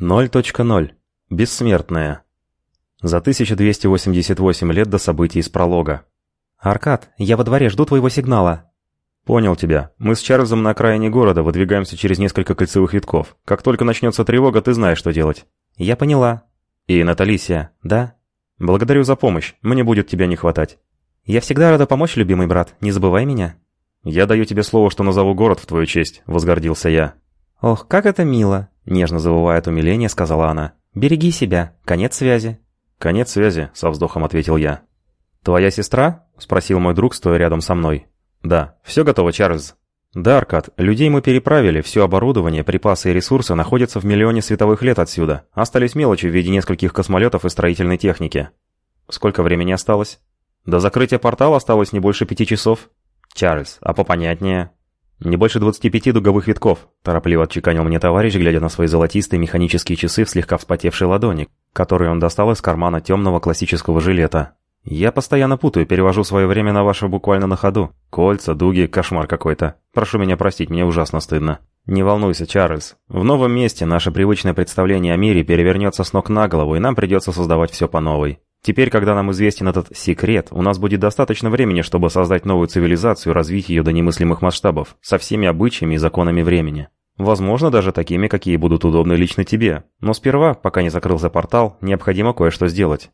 0.0. Бессмертная. За 1288 лет до событий из пролога. «Аркад, я во дворе жду твоего сигнала». «Понял тебя. Мы с Чарльзом на окраине города выдвигаемся через несколько кольцевых витков. Как только начнется тревога, ты знаешь, что делать». «Я поняла». «И Наталисия?» «Да». «Благодарю за помощь. Мне будет тебя не хватать». «Я всегда рада помочь, любимый брат. Не забывай меня». «Я даю тебе слово, что назову город в твою честь», — возгордился я. «Ох, как это мило!» — нежно завывая от умиления, сказала она. «Береги себя. Конец связи». «Конец связи», — со вздохом ответил я. «Твоя сестра?» — спросил мой друг, стоя рядом со мной. «Да. Все готово, Чарльз?» «Да, Аркад. Людей мы переправили, все оборудование, припасы и ресурсы находятся в миллионе световых лет отсюда. Остались мелочи в виде нескольких космолетов и строительной техники». «Сколько времени осталось?» «До закрытия портала осталось не больше пяти часов». «Чарльз, а попонятнее?» «Не больше 25 дуговых витков», – торопливо отчеканил мне товарищ, глядя на свои золотистые механические часы в слегка вспотевшей ладони, которые он достал из кармана темного классического жилета. «Я постоянно путаю, перевожу свое время на ваше буквально на ходу. Кольца, дуги, кошмар какой-то. Прошу меня простить, мне ужасно стыдно». «Не волнуйся, Чарльз. В новом месте наше привычное представление о мире перевернется с ног на голову, и нам придется создавать все по новой. Теперь, когда нам известен этот секрет, у нас будет достаточно времени, чтобы создать новую цивилизацию, развить ее до немыслимых масштабов, со всеми обычаями и законами времени. Возможно, даже такими, какие будут удобны лично тебе. Но сперва, пока не закрылся портал, необходимо кое-что сделать.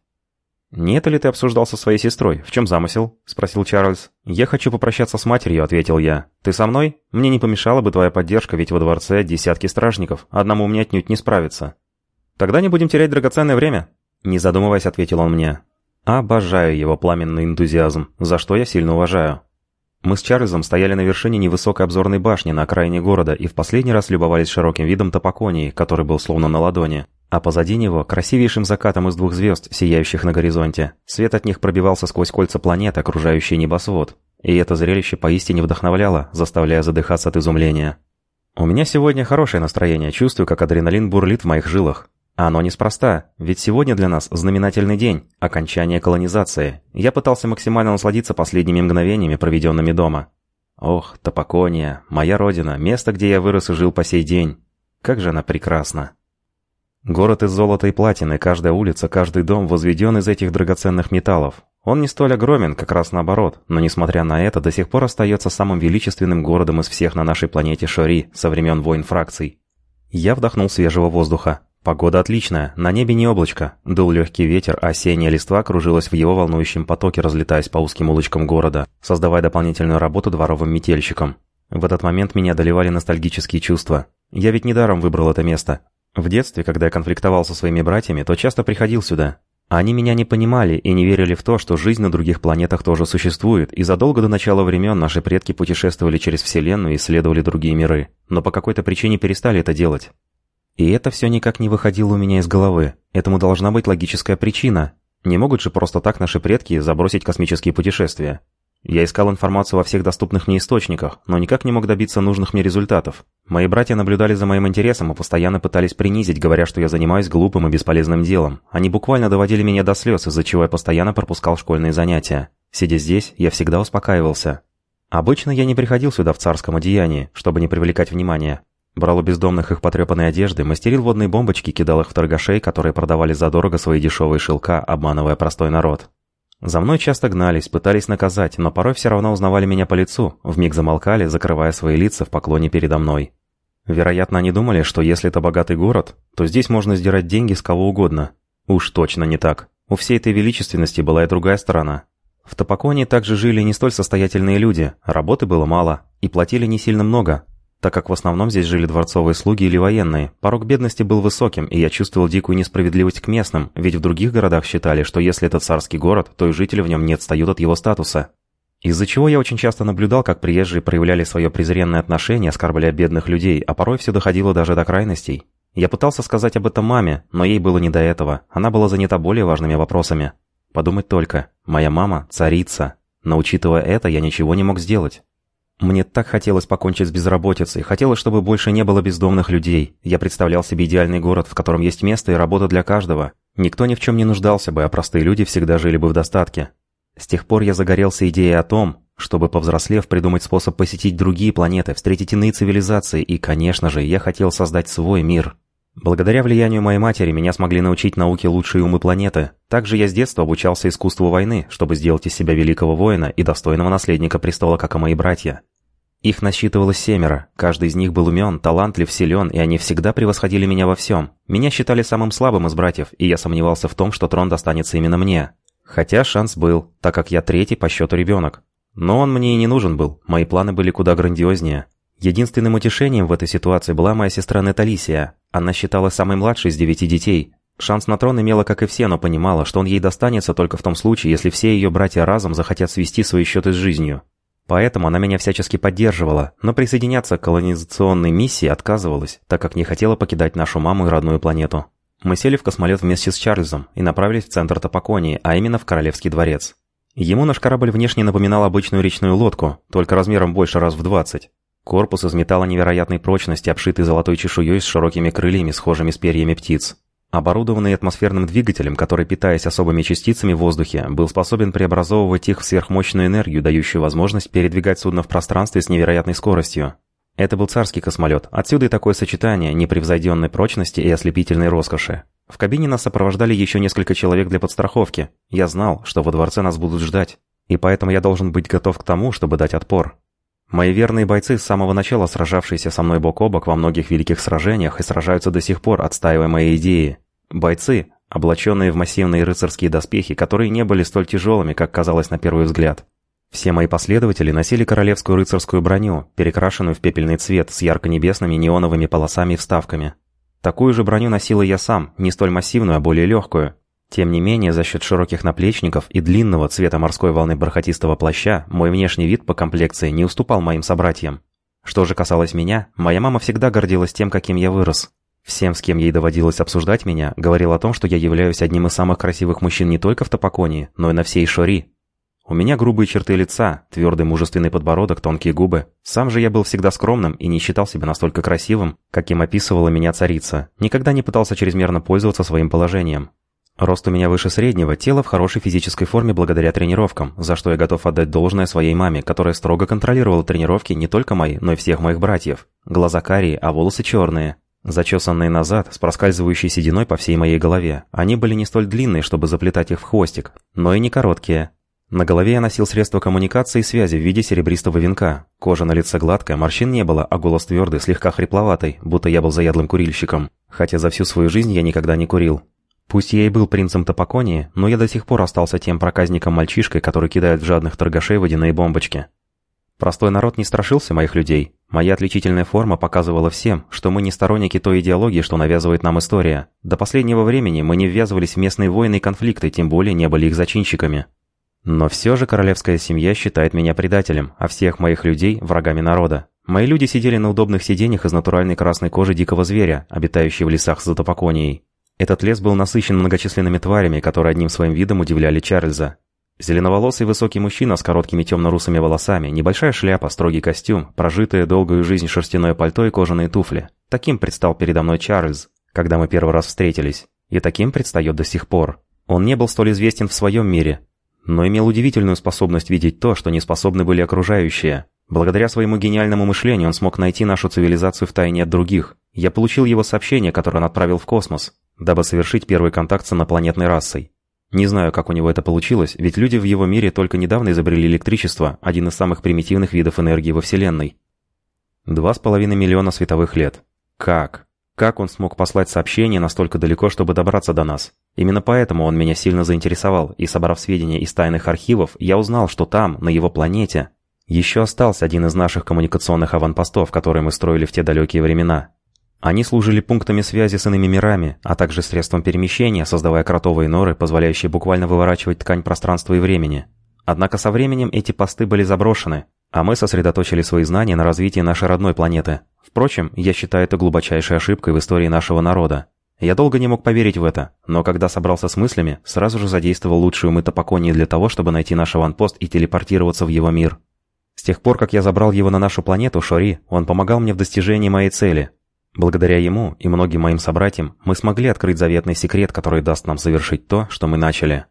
«Не это ли ты обсуждал со своей сестрой? В чем замысел?» – спросил Чарльз. «Я хочу попрощаться с матерью», – ответил я. «Ты со мной? Мне не помешала бы твоя поддержка, ведь во дворце десятки стражников. Одному мне отнюдь не справиться». «Тогда не будем терять драгоценное время», не задумываясь, ответил он мне. Обожаю его пламенный энтузиазм, за что я сильно уважаю. Мы с Чарльзом стояли на вершине невысокой обзорной башни на окраине города и в последний раз любовались широким видом Топоконии, который был словно на ладони. А позади него красивейшим закатом из двух звезд, сияющих на горизонте. Свет от них пробивался сквозь кольца планет, окружающий небосвод. И это зрелище поистине вдохновляло, заставляя задыхаться от изумления. У меня сегодня хорошее настроение, чувствую, как адреналин бурлит в моих жилах. А оно неспроста, ведь сегодня для нас знаменательный день, окончание колонизации. Я пытался максимально насладиться последними мгновениями, проведенными дома. Ох, Топокония, моя родина, место, где я вырос и жил по сей день. Как же она прекрасна. Город из золота и платины, каждая улица, каждый дом возведен из этих драгоценных металлов. Он не столь огромен, как раз наоборот, но несмотря на это, до сих пор остается самым величественным городом из всех на нашей планете Шори со времен войн фракций. Я вдохнул свежего воздуха. Погода отличная, на небе не облачко, дул легкий ветер, а осенняя листва кружилась в его волнующем потоке, разлетаясь по узким улочкам города, создавая дополнительную работу дворовым метельщикам. В этот момент меня доливали ностальгические чувства. Я ведь недаром выбрал это место. В детстве, когда я конфликтовал со своими братьями, то часто приходил сюда. Они меня не понимали и не верили в то, что жизнь на других планетах тоже существует, и задолго до начала времен наши предки путешествовали через Вселенную и исследовали другие миры, но по какой-то причине перестали это делать. И это все никак не выходило у меня из головы. Этому должна быть логическая причина. Не могут же просто так наши предки забросить космические путешествия. Я искал информацию во всех доступных мне источниках, но никак не мог добиться нужных мне результатов. Мои братья наблюдали за моим интересом и постоянно пытались принизить, говоря, что я занимаюсь глупым и бесполезным делом. Они буквально доводили меня до слез, из-за чего я постоянно пропускал школьные занятия. Сидя здесь, я всегда успокаивался. Обычно я не приходил сюда в царском одеянии, чтобы не привлекать внимания. Брал у бездомных их потрепанные одежды, мастерил водные бомбочки, кидал их в торгашей, которые продавали задорого свои дешевые шелка, обманывая простой народ. За мной часто гнались, пытались наказать, но порой все равно узнавали меня по лицу, вмиг замолкали, закрывая свои лица в поклоне передо мной. Вероятно, они думали, что если это богатый город, то здесь можно сдирать деньги с кого угодно. Уж точно не так. У всей этой величественности была и другая сторона. В Топоконе также жили не столь состоятельные люди, работы было мало, и платили не сильно много, так как в основном здесь жили дворцовые слуги или военные. Порог бедности был высоким, и я чувствовал дикую несправедливость к местным, ведь в других городах считали, что если это царский город, то и жители в нем не отстают от его статуса. Из-за чего я очень часто наблюдал, как приезжие проявляли свое презренное отношение, оскорбляя бедных людей, а порой все доходило даже до крайностей. Я пытался сказать об этом маме, но ей было не до этого. Она была занята более важными вопросами. Подумать только, моя мама – царица. Но учитывая это, я ничего не мог сделать. Мне так хотелось покончить с безработицей, хотелось, чтобы больше не было бездомных людей. Я представлял себе идеальный город, в котором есть место и работа для каждого. Никто ни в чем не нуждался бы, а простые люди всегда жили бы в достатке. С тех пор я загорелся идеей о том, чтобы, повзрослев, придумать способ посетить другие планеты, встретить иные цивилизации, и, конечно же, я хотел создать свой мир. Благодаря влиянию моей матери меня смогли научить науке лучшие умы планеты. Также я с детства обучался искусству войны, чтобы сделать из себя великого воина и достойного наследника престола, как и мои братья. Их насчитывалось семеро, каждый из них был умен, талантлив, силен, и они всегда превосходили меня во всем. Меня считали самым слабым из братьев, и я сомневался в том, что трон достанется именно мне. Хотя шанс был, так как я третий по счету ребенок. Но он мне и не нужен был, мои планы были куда грандиознее. Единственным утешением в этой ситуации была моя сестра Наталисия. Она считала самой младшей из девяти детей. Шанс на трон имела, как и все, но понимала, что он ей достанется только в том случае, если все ее братья разом захотят свести свои счеты с жизнью. Поэтому она меня всячески поддерживала, но присоединяться к колонизационной миссии отказывалась, так как не хотела покидать нашу маму и родную планету. Мы сели в космолет вместе с Чарльзом и направились в центр Топоконии, а именно в Королевский дворец. Ему наш корабль внешне напоминал обычную речную лодку, только размером больше раз в 20. Корпус из металла невероятной прочности, обшитый золотой чешуей с широкими крыльями, схожими с перьями птиц. Оборудованный атмосферным двигателем, который, питаясь особыми частицами в воздухе, был способен преобразовывать их в сверхмощную энергию, дающую возможность передвигать судно в пространстве с невероятной скоростью. Это был царский космолет, отсюда и такое сочетание непревзойденной прочности и ослепительной роскоши. В кабине нас сопровождали еще несколько человек для подстраховки. Я знал, что во дворце нас будут ждать, и поэтому я должен быть готов к тому, чтобы дать отпор. Мои верные бойцы, с самого начала сражавшиеся со мной бок о бок во многих великих сражениях и сражаются до сих пор, отстаивая мои идеи. Бойцы, облаченные в массивные рыцарские доспехи, которые не были столь тяжелыми, как казалось на первый взгляд. Все мои последователи носили королевскую рыцарскую броню, перекрашенную в пепельный цвет с ярко-небесными неоновыми полосами и вставками. Такую же броню носил и я сам, не столь массивную, а более легкую, тем не менее, за счет широких наплечников и длинного цвета морской волны бархатистого плаща, мой внешний вид по комплекции не уступал моим собратьям. Что же касалось меня, моя мама всегда гордилась тем, каким я вырос. Всем, с кем ей доводилось обсуждать меня, говорил о том, что я являюсь одним из самых красивых мужчин не только в Топоконии, но и на всей Шори. У меня грубые черты лица, твердый мужественный подбородок, тонкие губы. Сам же я был всегда скромным и не считал себя настолько красивым, каким описывала меня царица. Никогда не пытался чрезмерно пользоваться своим положением. Рост у меня выше среднего, тело в хорошей физической форме благодаря тренировкам, за что я готов отдать должное своей маме, которая строго контролировала тренировки не только мои, но и всех моих братьев. Глаза карие, а волосы черные. Зачесанные назад, с проскальзывающей сединой по всей моей голове. Они были не столь длинные, чтобы заплетать их в хвостик, но и не короткие. На голове я носил средства коммуникации и связи в виде серебристого венка. Кожа на лице гладкая, морщин не было, а голос твердый, слегка хрипловатый, будто я был заядлым курильщиком. Хотя за всю свою жизнь я никогда не курил. Пусть я и был принцем Топоконии, но я до сих пор остался тем проказником-мальчишкой, который кидает в жадных торгашей водяные бомбочки. Простой народ не страшился моих людей. Моя отличительная форма показывала всем, что мы не сторонники той идеологии, что навязывает нам история. До последнего времени мы не ввязывались в местные войны и конфликты, тем более не были их зачинщиками. Но все же королевская семья считает меня предателем, а всех моих людей – врагами народа. Мои люди сидели на удобных сиденьях из натуральной красной кожи дикого зверя, обитающей в лесах за Топоконией. Этот лес был насыщен многочисленными тварями, которые одним своим видом удивляли Чарльза. Зеленоволосый высокий мужчина с короткими темно-русыми волосами, небольшая шляпа, строгий костюм, прожитое долгую жизнь шерстяное пальто и кожаные туфли. Таким предстал передо мной Чарльз, когда мы первый раз встретились. И таким предстает до сих пор. Он не был столь известен в своем мире, но имел удивительную способность видеть то, что не способны были окружающие. Благодаря своему гениальному мышлению он смог найти нашу цивилизацию в тайне от других. Я получил его сообщение, которое он отправил в космос дабы совершить первый контакт с инопланетной расой. Не знаю, как у него это получилось, ведь люди в его мире только недавно изобрели электричество, один из самых примитивных видов энергии во Вселенной. Два с половиной миллиона световых лет. Как? Как он смог послать сообщение настолько далеко, чтобы добраться до нас? Именно поэтому он меня сильно заинтересовал, и собрав сведения из тайных архивов, я узнал, что там, на его планете, еще остался один из наших коммуникационных аванпостов, которые мы строили в те далекие времена. Они служили пунктами связи с иными мирами, а также средством перемещения, создавая кротовые норы, позволяющие буквально выворачивать ткань пространства и времени. Однако со временем эти посты были заброшены, а мы сосредоточили свои знания на развитии нашей родной планеты. Впрочем, я считаю это глубочайшей ошибкой в истории нашего народа. Я долго не мог поверить в это, но когда собрался с мыслями, сразу же задействовал лучшие умы Топоконии для того, чтобы найти наш аванпост и телепортироваться в его мир. С тех пор, как я забрал его на нашу планету, Шори, он помогал мне в достижении моей цели – Благодаря ему и многим моим собратьям мы смогли открыть заветный секрет, который даст нам завершить то, что мы начали.